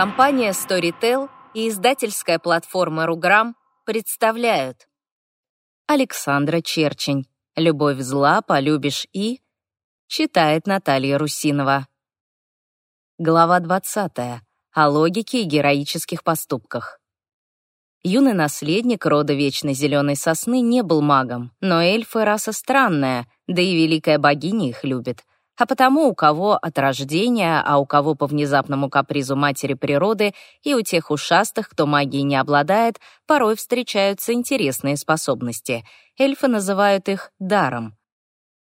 Компания Storytel и издательская платформа Руграм представляют Александра Черчень «Любовь зла, полюбишь и...» читает Наталья Русинова. Глава 20. О логике и героических поступках. Юный наследник рода Вечной Зеленой Сосны не был магом, но эльфы — раса странная, да и великая богиня их любит. А потому у кого от рождения, а у кого по внезапному капризу матери природы и у тех ушастых, кто магией не обладает, порой встречаются интересные способности. Эльфы называют их даром.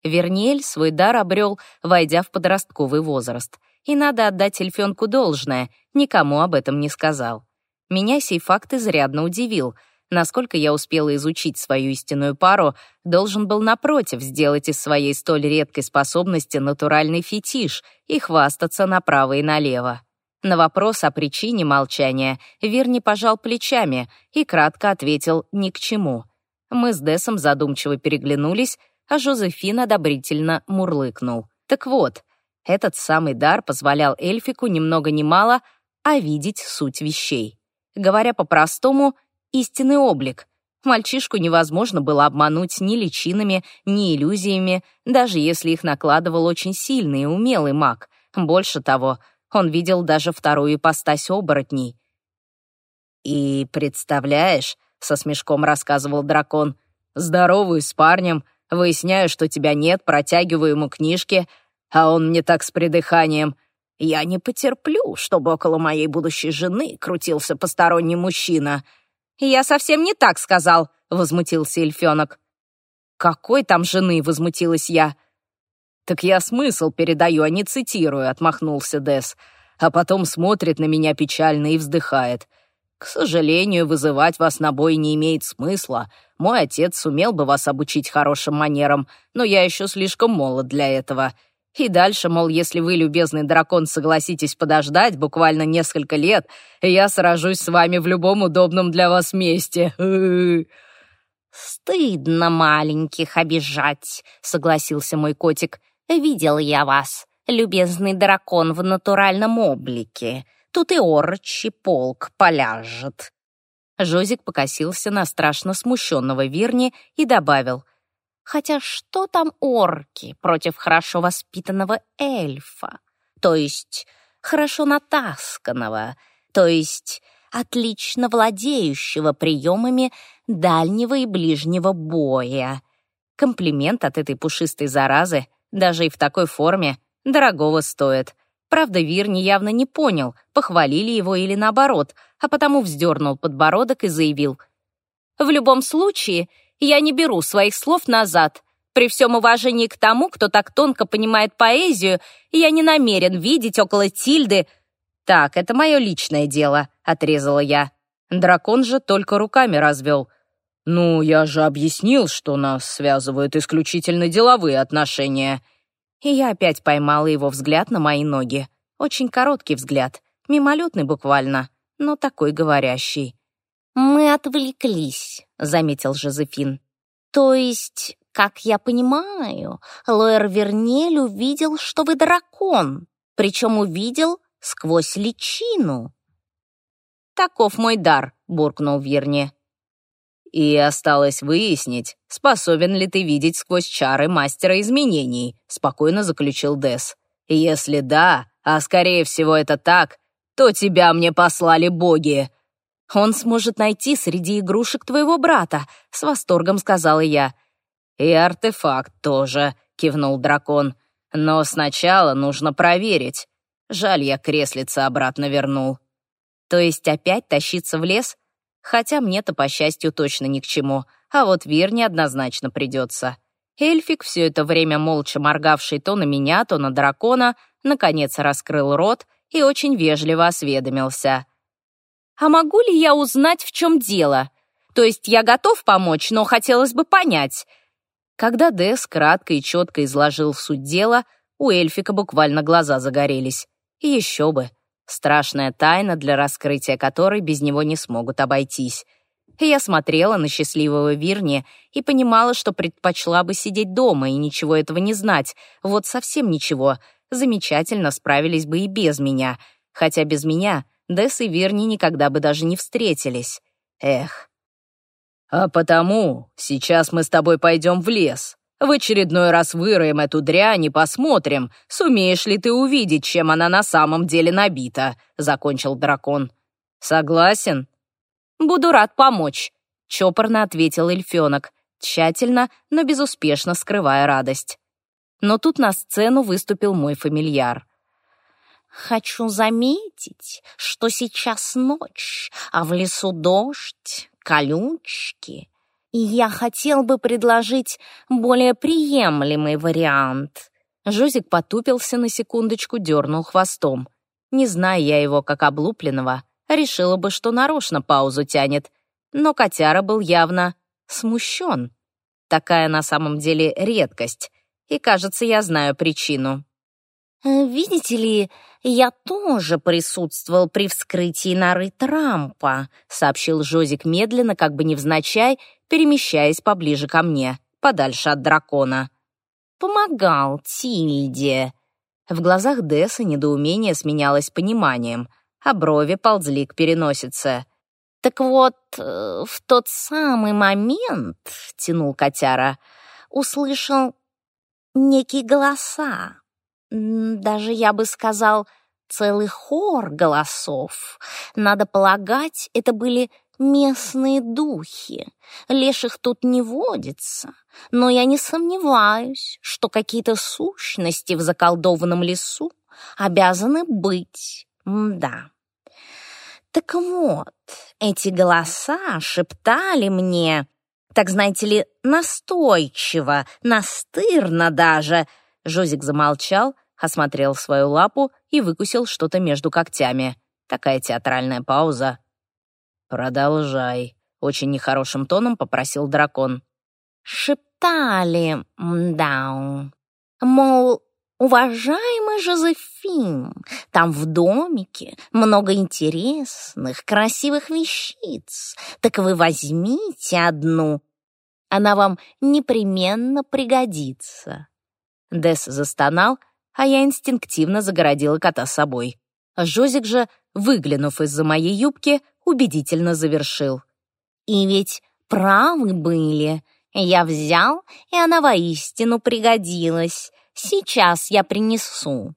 Верниэль свой дар обрел, войдя в подростковый возраст. И надо отдать эльфенку должное, никому об этом не сказал. Меня сей факт изрядно удивил — насколько я успела изучить свою истинную пару, должен был, напротив, сделать из своей столь редкой способности натуральный фетиш и хвастаться направо и налево. На вопрос о причине молчания Верни пожал плечами и кратко ответил «ни к чему». Мы с Десом задумчиво переглянулись, а Жозефин одобрительно мурлыкнул. Так вот, этот самый дар позволял эльфику ни много ни мало, а видеть суть вещей. Говоря по-простому — истинный облик. Мальчишку невозможно было обмануть ни личинами, ни иллюзиями, даже если их накладывал очень сильный и умелый маг. Больше того, он видел даже вторую ипостась оборотней. «И представляешь», — со смешком рассказывал дракон, «здоровую с парнем, выясняю, что тебя нет, протягиваю ему книжки, а он мне так с придыханием. Я не потерплю, чтобы около моей будущей жены крутился посторонний мужчина». «Я совсем не так сказал», — возмутился эльфенок. «Какой там жены?» — возмутилась я. «Так я смысл передаю, а не цитирую», — отмахнулся Дес. А потом смотрит на меня печально и вздыхает. «К сожалению, вызывать вас на бой не имеет смысла. Мой отец сумел бы вас обучить хорошим манерам, но я еще слишком молод для этого. И дальше, мол, если вы, любезный дракон, согласитесь подождать буквально несколько лет, я сражусь с вами в любом удобном для вас месте. «Стыдно маленьких обижать», — согласился мой котик. «Видел я вас, любезный дракон в натуральном облике. Тут и орчий полк поляжет». Жозик покосился на страшно смущенного Вирни и добавил — Хотя что там орки против хорошо воспитанного эльфа? То есть хорошо натасканного, то есть отлично владеющего приемами дальнего и ближнего боя. Комплимент от этой пушистой заразы, даже и в такой форме, дорогого стоит. Правда, Вирни явно не понял, похвалили его или наоборот, а потому вздернул подбородок и заявил. «В любом случае, я не беру своих слов назад. При всем уважении к тому, кто так тонко понимает поэзию, я не намерен видеть около Тильды... «Так, это мое личное дело», — отрезала я. Дракон же только руками развел. «Ну, я же объяснил, что нас связывают исключительно деловые отношения». И я опять поймала его взгляд на мои ноги. Очень короткий взгляд, мимолетный буквально, но такой говорящий. «Мы отвлеклись», — заметил Жозефин. «То есть, как я понимаю, Лоэр Вернель увидел, что вы дракон, причем увидел сквозь личину». «Таков мой дар», — буркнул Верне. «И осталось выяснить, способен ли ты видеть сквозь чары мастера изменений», — спокойно заключил Дес. «Если да, а скорее всего это так, то тебя мне послали боги. «Он сможет найти среди игрушек твоего брата», — с восторгом сказала я. «И артефакт тоже», — кивнул дракон. «Но сначала нужно проверить. Жаль, я креслице обратно вернул». «То есть опять тащиться в лес? Хотя мне-то, по счастью, точно ни к чему, а вот Верне однозначно придется». Эльфик, все это время молча моргавший то на меня, то на дракона, наконец раскрыл рот и очень вежливо осведомился — «А могу ли я узнать, в чем дело? То есть я готов помочь, но хотелось бы понять». Когда Дэс кратко и четко изложил суть дела, у эльфика буквально глаза загорелись. И еще бы. Страшная тайна, для раскрытия которой без него не смогут обойтись. Я смотрела на счастливого Вирни и понимала, что предпочла бы сидеть дома и ничего этого не знать. Вот совсем ничего. Замечательно справились бы и без меня. Хотя без меня Десс и Верни никогда бы даже не встретились. Эх. «А потому сейчас мы с тобой пойдем в лес. В очередной раз выроем эту дрянь и посмотрим, сумеешь ли ты увидеть, чем она на самом деле набита», — закончил дракон. «Согласен?» «Буду рад помочь», — чопорно ответил эльфенок, тщательно, но безуспешно скрывая радость. Но тут на сцену выступил мой фамильяр. «Хочу заметить, что сейчас ночь, а в лесу дождь, колючки, и я хотел бы предложить более приемлемый вариант». Жозик потупился на секундочку, дернул хвостом. Не зная я его как облупленного, решила бы, что нарочно паузу тянет. Но котяра был явно смущен. Такая на самом деле редкость, и, кажется, я знаю причину. Э, «Видите ли, я тоже присутствовал при вскрытии норы Трампа», сообщил Жозик медленно, как бы невзначай, перемещаясь поближе ко мне, подальше от дракона. «Помогал Тильде». В глазах Десса недоумение сменялось пониманием, а брови ползли к переносице. «Так вот, э, в тот самый момент, — тянул котяра, — услышал некие голоса. Даже, я бы сказал, целый хор голосов. Надо полагать, это были местные духи. Леших тут не водится, но я не сомневаюсь, что какие-то сущности в заколдованном лесу обязаны быть. Да. Так вот, эти голоса шептали мне, так, знаете ли, настойчиво, настырно даже. Жозик замолчал, осмотрел свою лапу и выкусил что-то между когтями. Такая театральная пауза. «Продолжай», — очень нехорошим тоном попросил дракон. «Шептали, да, мол, «Уважаемый Жозефин, там в домике много интересных, красивых вещиц. Так вы возьмите одну, она вам непременно пригодится». Дес застонал, а я инстинктивно загородила кота собой. Жозик же, выглянув из-за моей юбки, убедительно завершил. «И ведь правы были. Я взял, и она воистину пригодилась. Сейчас я принесу».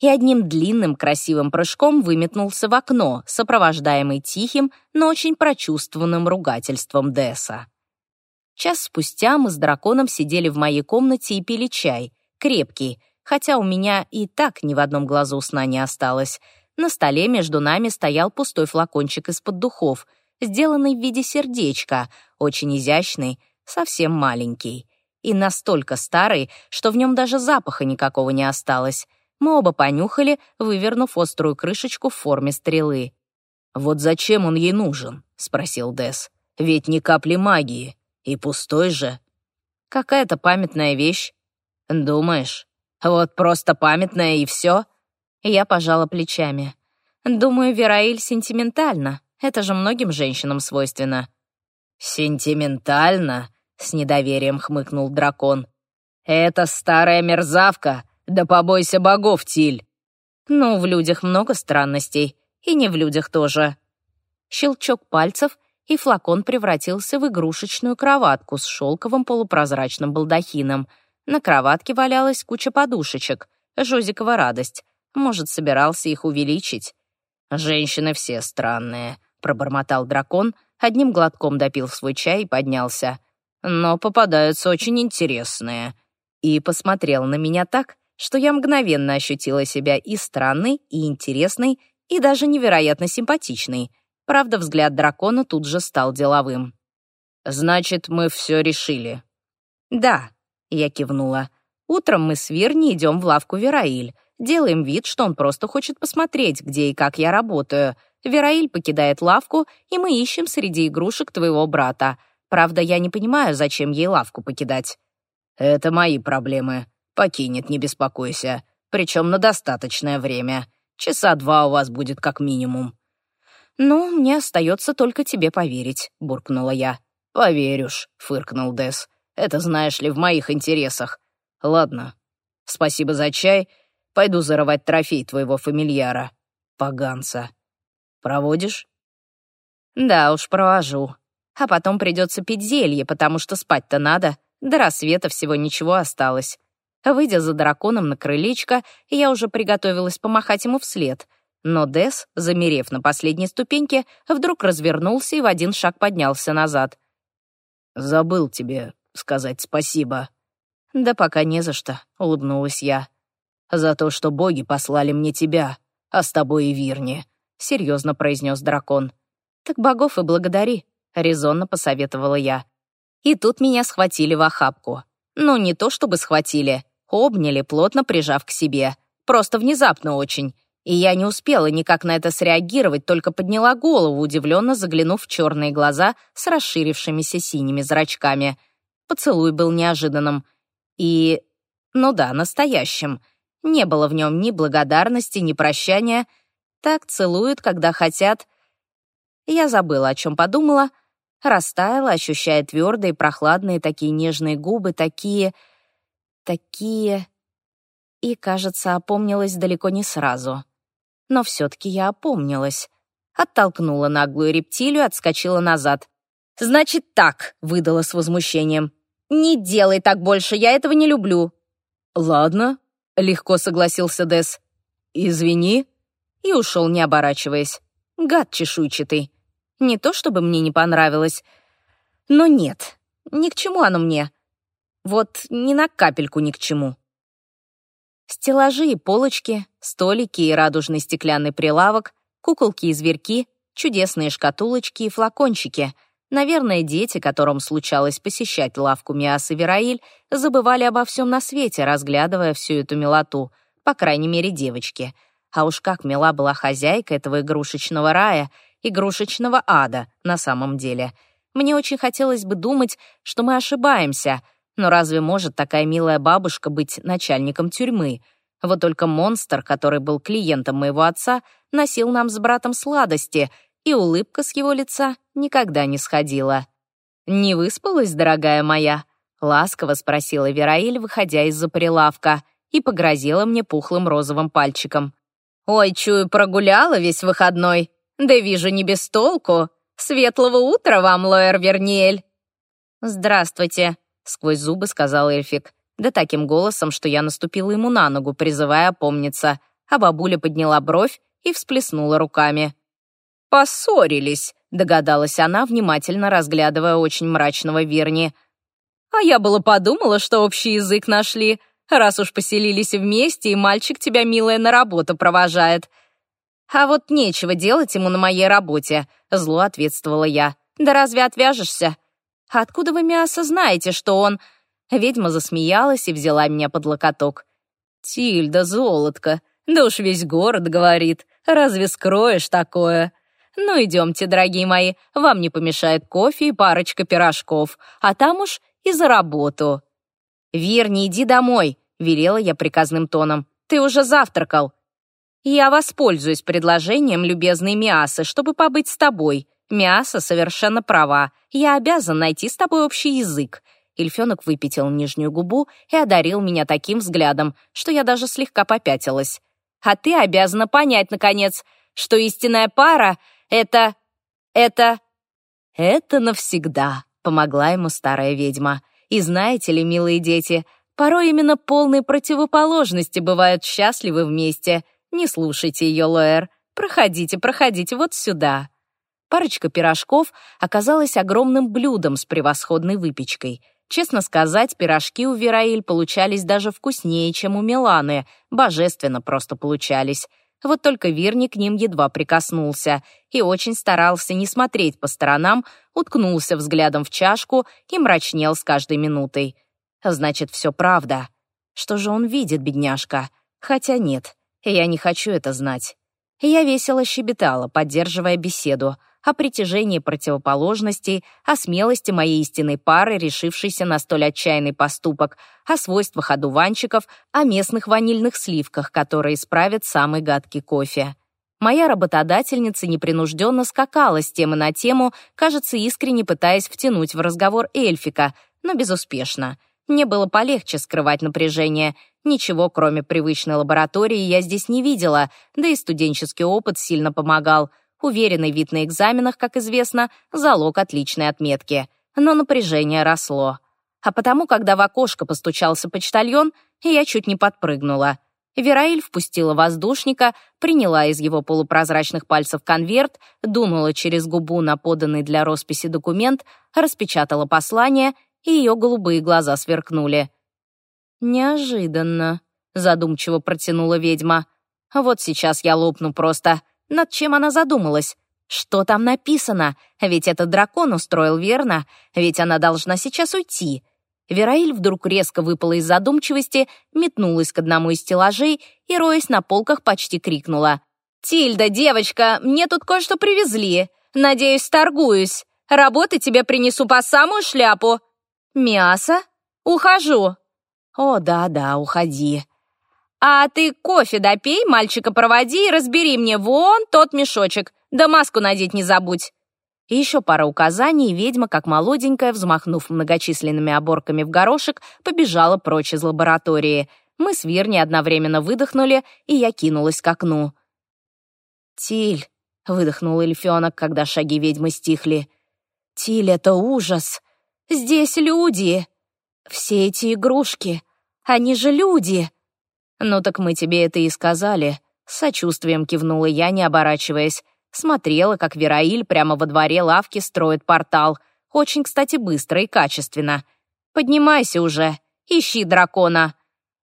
И одним длинным красивым прыжком выметнулся в окно, сопровождаемый тихим, но очень прочувствованным ругательством Десса. Час спустя мы с драконом сидели в моей комнате и пили чай, крепкий, хотя у меня и так ни в одном глазу сна не осталось. На столе между нами стоял пустой флакончик из-под духов, сделанный в виде сердечка, очень изящный, совсем маленький и настолько старый, что в нем даже запаха никакого не осталось. Мы оба понюхали, вывернув острую крышечку в форме стрелы. «Вот зачем он ей нужен?» — спросил Дес. «Ведь ни капли магии. И пустой же». «Какая-то памятная вещь». «Думаешь? Вот просто памятная и все?» Я пожала плечами. «Думаю, Вераиль сентиментальна. Это же многим женщинам свойственно». «Сентиментально?» — с недоверием хмыкнул дракон. «Это старая мерзавка! Да побойся богов, Тиль!» «Ну, в людях много странностей, и не в людях тоже». Щелчок пальцев, и флакон превратился в игрушечную кроватку с шелковым полупрозрачным балдахином. На кроватке валялась куча подушечек. Жозикова радость. Может, собирался их увеличить. «Женщины все странные», — пробормотал дракон, одним глотком допил свой чай и поднялся но попадаются очень интересные». И посмотрел на меня так, что я мгновенно ощутила себя и странной, и интересной, и даже невероятно симпатичной. Правда, взгляд дракона тут же стал деловым. «Значит, мы все решили?» «Да», — я кивнула. «Утром мы с Вирни идем в лавку Вераиль. Делаем вид, что он просто хочет посмотреть, где и как я работаю. Вераиль покидает лавку, и мы ищем среди игрушек твоего брата. Правда, я не понимаю, зачем ей лавку покидать. Это мои проблемы. Покинет, не беспокойся. Причем на достаточное время. Часа два у вас будет как минимум. «Ну, мне остается только тебе поверить», — буркнула я. «Поверишь», — фыркнул Дес. «Это, знаешь ли, в моих интересах. Ладно, спасибо за чай. Пойду зарывать трофей твоего фамильяра. Поганца». Проводишь?» «Да уж, провожу. А потом придется пить зелье, потому что спать-то надо. До рассвета всего ничего осталось». Выйдя за драконом на крылечко, я уже приготовилась помахать ему вслед. Но Дес, замерев на последней ступеньке, вдруг развернулся и в один шаг поднялся назад. «Забыл тебе сказать спасибо». «Да пока не за что», — улыбнулась я. «За то, что боги послали мне тебя, а с тобой и Вирни», — серьезно произнес дракон. «Так богов и благодари», — резонно посоветовала я. И тут меня схватили в охапку. Ну, не то чтобы схватили, обняли, плотно прижав к себе. Просто внезапно очень. И я не успела никак на это среагировать, только подняла голову, удивленно заглянув в черные глаза с расширившимися синими зрачками. Поцелуй был неожиданным. И, ну да, настоящим. Не было в нем ни благодарности, ни прощания. Так целуют, когда хотят. Я забыла, о чем подумала. Растаяла, ощущая твердые, прохладные, такие нежные губы, такие... такие... И, кажется, опомнилась далеко не сразу. Но все-таки я опомнилась. Оттолкнула наглую рептилию, отскочила назад. «Значит так», — выдала с возмущением. «Не делай так больше, я этого не люблю». «Ладно», — легко согласился Дес. «Извини». И ушел, не оборачиваясь. Гад чешуйчатый. Не то чтобы мне не понравилось, но нет, ни к чему оно мне. Вот ни на капельку ни к чему. Стеллажи и полочки, столики и радужный стеклянный прилавок, куколки и зверьки, чудесные шкатулочки и флакончики. Наверное, дети, которым случалось посещать лавку Миас и Вераиль, забывали обо всем на свете, разглядывая всю эту милоту, по крайней мере, девочки. А уж как мила была хозяйка этого игрушечного рая, игрушечного ада на самом деле. Мне очень хотелось бы думать, что мы ошибаемся — но разве может такая милая бабушка быть начальником тюрьмы? Вот только монстр, который был клиентом моего отца, носил нам с братом сладости, и улыбка с его лица никогда не сходила. «Не выспалась, дорогая моя?» — ласково спросила Вераиль, выходя из-за прилавка, и погрозила мне пухлым розовым пальчиком. «Ой, чую, прогуляла весь выходной. Да вижу, не без толку. Светлого утра вам, Лоэр Верниэль!» «Здравствуйте», сквозь зубы сказал эльфик. Да таким голосом, что я наступила ему на ногу, призывая опомниться, а бабуля подняла бровь и всплеснула руками. «Поссорились», — догадалась она, внимательно разглядывая очень мрачного Верни. «А я было подумала, что общий язык нашли, раз уж поселились вместе, и мальчик тебя, милая, на работу провожает». «А вот нечего делать ему на моей работе», — зло ответствовала я. «Да разве отвяжешься? откуда вы, мясо, знаете, что он...» Ведьма засмеялась и взяла меня под локоток. «Тильда, золотко, да уж весь город говорит. Разве скроешь такое?» «Ну, идемте, дорогие мои, вам не помешает кофе и парочка пирожков, а там уж и за работу». «Вир, не иди домой», — велела я приказным тоном. «Ты уже завтракал». «Я воспользуюсь предложением любезной Миасы, чтобы побыть с тобой», Мясо совершенно права. Я обязан найти с тобой общий язык. Эльфенок выпятил нижнюю губу и одарил меня таким взглядом, что я даже слегка попятилась. А ты обязана понять, наконец, что истинная пара — это... это... Это навсегда, помогла ему старая ведьма. И знаете ли, милые дети, порой именно полные противоположности бывают счастливы вместе. Не слушайте ее, Лоэр. Проходите, проходите вот сюда. Парочка пирожков оказалась огромным блюдом с превосходной выпечкой. Честно сказать, пирожки у Вераиль получались даже вкуснее, чем у Миланы, божественно просто получались. Вот только Вирни к ним едва прикоснулся и очень старался не смотреть по сторонам, уткнулся взглядом в чашку и мрачнел с каждой минутой. Значит, все правда. Что же он видит, бедняжка? Хотя нет, я не хочу это знать. Я весело щебетала, поддерживая беседу, о притяжении противоположностей, о смелости моей истинной пары, решившейся на столь отчаянный поступок, о свойствах одуванчиков, о местных ванильных сливках, которые исправят самый гадкий кофе. Моя работодательница непринужденно скакала с темы на тему, кажется, искренне пытаясь втянуть в разговор эльфика, но безуспешно. Мне было полегче скрывать напряжение. Ничего, кроме привычной лаборатории, я здесь не видела, да и студенческий опыт сильно помогал — Уверенный вид на экзаменах, как известно, залог отличной отметки. Но напряжение росло. А потому, когда в окошко постучался почтальон, я чуть не подпрыгнула. Вераиль впустила воздушника, приняла из его полупрозрачных пальцев конверт, дунула через губу на поданный для росписи документ, распечатала послание, и ее голубые глаза сверкнули. «Неожиданно», — задумчиво протянула ведьма. «Вот сейчас я лопну просто. Над чем она задумалась? Что там написано? Ведь это дракон устроил, верно? Ведь она должна сейчас уйти. Вераиль вдруг резко выпала из задумчивости, метнулась к одному из стеллажей и, роясь на полках, почти крикнула. «Тильда, девочка, мне тут кое-что привезли. Надеюсь, торгуюсь. Работы тебе принесу по самую шляпу. Мясо? Ухожу». «О, да-да, уходи». «А ты кофе допей, мальчика проводи и разбери мне вон тот мешочек. Да маску надеть не забудь». И еще пара указаний, и ведьма, как молоденькая, взмахнув многочисленными оборками в горошек, побежала прочь из лаборатории. Мы с Вирни одновременно выдохнули, и я кинулась к окну. «Тиль», — выдохнул эльфёнок, когда шаги ведьмы стихли. «Тиль, это ужас! Здесь люди! Все эти игрушки, они же люди!» «Ну так мы тебе это и сказали», — сочувствием кивнула я, не оборачиваясь. Смотрела, как Вераиль прямо во дворе лавки строит портал. Очень, кстати, быстро и качественно. «Поднимайся уже, ищи дракона».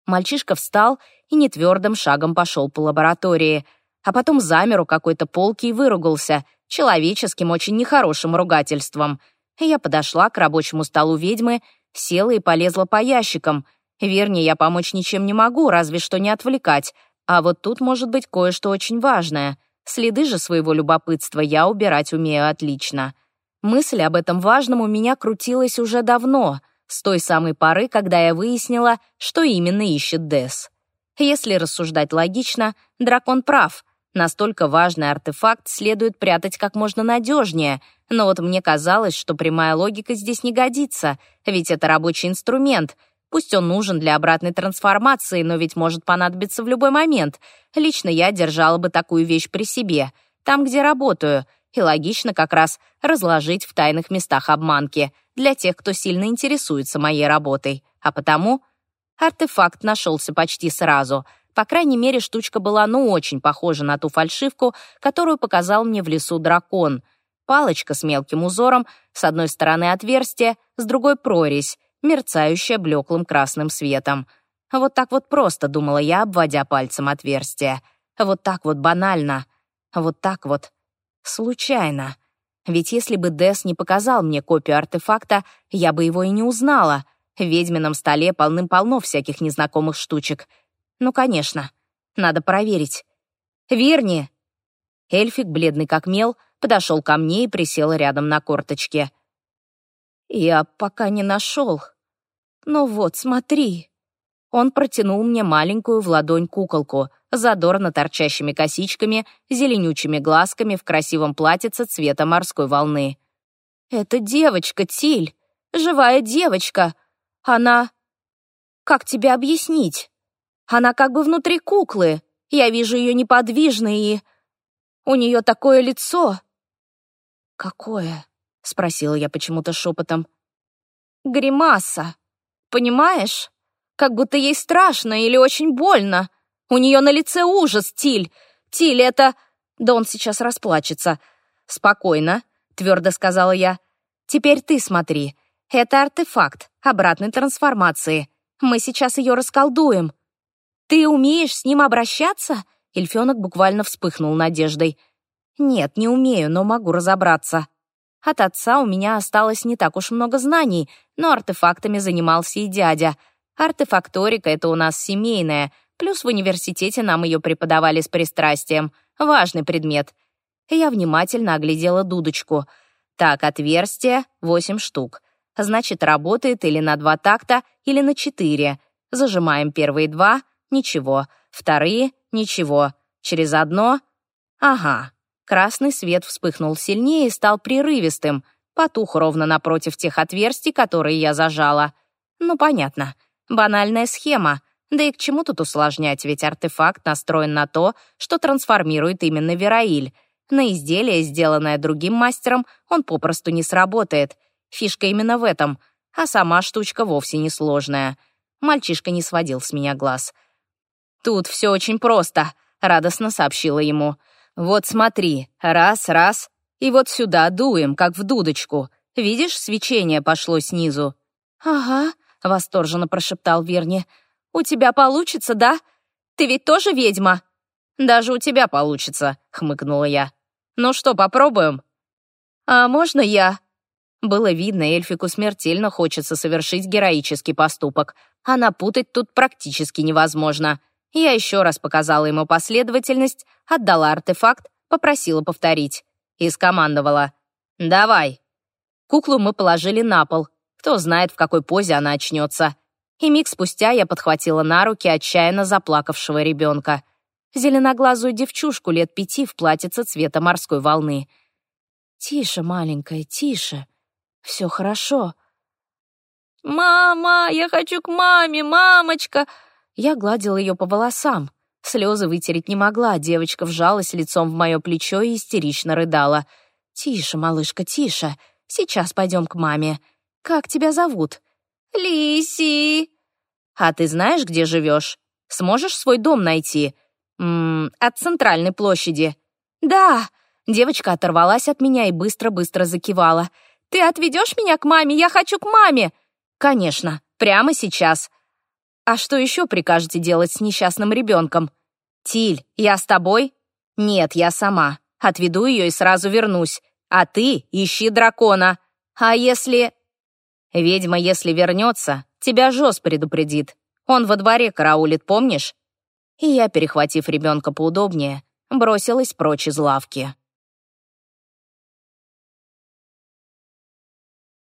Мальчишка встал и нетвердым шагом пошел по лаборатории, а потом замер у какой-то полки и выругался, человеческим, очень нехорошим ругательством. Я подошла к рабочему столу ведьмы, села и полезла по ящикам. Вернее, я помочь ничем не могу, разве что не отвлекать. А вот тут может быть кое-что очень важное. Следы же своего любопытства я убирать умею отлично. Мысль об этом важном у меня крутилась уже давно, с той самой поры, когда я выяснила, что именно ищет Дес. Если рассуждать логично, дракон прав. Настолько важный артефакт следует прятать как можно надежнее, но вот мне казалось, что прямая логика здесь не годится, ведь это рабочий инструмент — Пусть он нужен для обратной трансформации, но ведь может понадобиться в любой момент. Лично я держала бы такую вещь при себе, там, где работаю, и логично как раз разложить в тайных местах обманки для тех, кто сильно интересуется моей работой. А потому артефакт нашелся почти сразу. По крайней мере, штучка была ну очень похожа на ту фальшивку, которую показал мне в лесу дракон. Палочка с мелким узором, с одной стороны отверстие, с другой прорезь, мерцающая блеклым красным светом. Вот так вот просто, думала я, обводя пальцем отверстие. Вот так вот банально. Вот так вот случайно. Ведь если бы Дес не показал мне копию артефакта, я бы его и не узнала. В ведьмином столе полным-полно всяких незнакомых штучек. Ну, конечно, надо проверить. «Верни!» Эльфик, бледный как мел, подошел ко мне и присел рядом на корточке. «Я пока не нашел», «Ну вот, смотри». Он протянул мне маленькую в ладонь куколку, задорно торчащими косичками, зеленючими глазками в красивом платьице цвета морской волны. «Это девочка, Тиль, живая девочка. Она... Как тебе объяснить? Она как бы внутри куклы. Я вижу ее неподвижной и... У нее такое лицо». «Какое?» — спросила я почему-то шепотом. «Гримаса», понимаешь? Как будто ей страшно или очень больно. У нее на лице ужас, Тиль. Тиль, это... Да он сейчас расплачется. Спокойно, твердо сказала я. Теперь ты смотри. Это артефакт обратной трансформации. Мы сейчас ее расколдуем. Ты умеешь с ним обращаться? Эльфенок буквально вспыхнул надеждой. Нет, не умею, но могу разобраться. От отца у меня осталось не так уж много знаний, но артефактами занимался и дядя. Артефакторика — это у нас семейная, плюс в университете нам ее преподавали с пристрастием. Важный предмет. Я внимательно оглядела дудочку. Так, отверстие — восемь штук. Значит, работает или на два такта, или на четыре. Зажимаем первые два — ничего. Вторые — ничего. Через одно — ага. Красный свет вспыхнул сильнее и стал прерывистым, потух ровно напротив тех отверстий, которые я зажала. Ну, понятно. Банальная схема. Да и к чему тут усложнять, ведь артефакт настроен на то, что трансформирует именно Вераиль. На изделие, сделанное другим мастером, он попросту не сработает. Фишка именно в этом, а сама штучка вовсе не сложная. Мальчишка не сводил с меня глаз. «Тут все очень просто», — радостно сообщила ему. «Вот смотри, раз, раз, и вот сюда дуем, как в дудочку. Видишь, свечение пошло снизу?» «Ага», — восторженно прошептал Верни. «У тебя получится, да? Ты ведь тоже ведьма?» «Даже у тебя получится», — хмыкнула я. «Ну что, попробуем?» «А можно я?» Было видно, эльфику смертельно хочется совершить героический поступок, а напутать тут практически невозможно. Я еще раз показала ему последовательность, отдала артефакт, попросила повторить. И скомандовала. «Давай». Куклу мы положили на пол. Кто знает, в какой позе она очнется. И миг спустя я подхватила на руки отчаянно заплакавшего ребенка — зеленоглазую девчушку лет пяти в платьице цвета морской волны. «Тише, маленькая, тише. Все хорошо». «Мама, я хочу к маме, мамочка!» Я гладила ее по волосам. Слезы вытереть не могла, девочка вжалась лицом в мое плечо и истерично рыдала. «Тише, малышка, тише. Сейчас пойдем к маме. Как тебя зовут?» «Лиси!» «А ты знаешь, где живешь? Сможешь свой дом найти?» М -м, от центральной площади. Да, девочка оторвалась от меня и быстро-быстро закивала. Ты отведешь меня к маме? Я хочу к маме. Конечно, прямо сейчас. А что еще прикажете делать с несчастным ребенком? Тиль, я с тобой? Нет, я сама. Отведу ее и сразу вернусь. А ты ищи дракона. А если... Ведьма, если вернется, тебя Жоз предупредит. Он во дворе караулит, помнишь? и я, перехватив ребенка поудобнее, бросилась прочь из лавки.